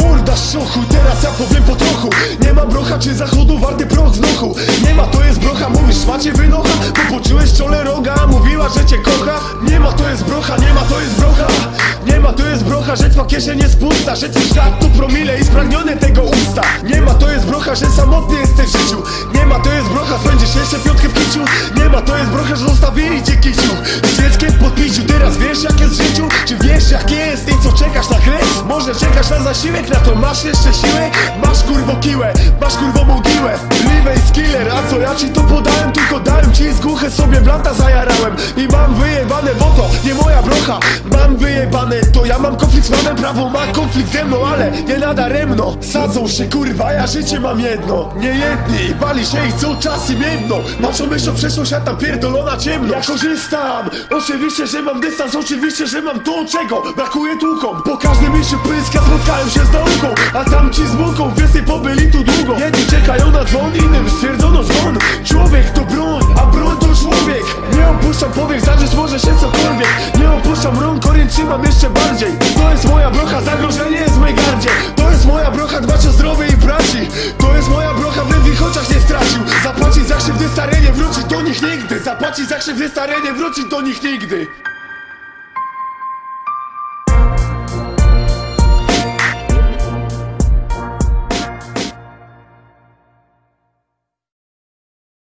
Morda szochu, teraz ja powiem po trochu. Nie ma brocha czy zachodu, warty proch z nochu Nie ma to jest brocha, mówisz macie wynocha. Bo poczułeś czole roga, mówiła, że cię kocha. Nie ma to jest brocha, nie ma to jest brocha. Nie ma to jest brocha, że twa kieszeń jest pusta Że twój świat to promile i spragnione tego usta. Nie ma to jest brocha, że samotny jesteś w życiu. Nie ma to jest brocha, spędzisz jeszcze piątkę w kiciu. Nie ma to jest brocha, że zostawili cię kiciu. Z dzieckiem w podpiciu, teraz wiesz jak jest w życiu. Czy wiesz jak jest i co czekasz na kres? Może czekasz na zasiłek, na to masz jeszcze siłę? Masz kurwo kiłę, masz kurwo mogiłę Liwej skiller, a co ja ci to podałem? Tylko dałem ci z głuche sobie blanta zajarałem. I mam wyjebane, bo to nie moja brocha. Mam wyjebane, to ja mam konflikt z panem Prawo ma konflikt ze mną, ale nie nadaremno Sadzą się kurwa, ja życie mam jedno. Nie jedni, bali się i co czas im jedno Naszą myśl o przeszłość, a pierdolona ciemno. Ja korzystam, oczywiście, że mam dystans Oczywiście, że mam to, czego brakuje tłukom Po każdym mieście pyska spotkałem się z A tamci z muką, więcej pobyli tu długo. Jedni czekają na dzwon, innym stwierdzono dzwon. Człowiek to broń, a broń to człowiek. Nie opuszczam powiek, zażyć może się cokolwiek. Nie opuszczam rąk, orient trzymam jeszcze bardziej. To jest moja brocha, zagrożenie jest w mej gardzie. To jest moja brocha, dbać o zdrowie i braci. To jest moja brocha, w lewych oczach nie stracił. Zapłacić za krzywdy stare nie wrócić do nich nigdy. Zapłacić za krzywdy stare nie wrócić do nich nigdy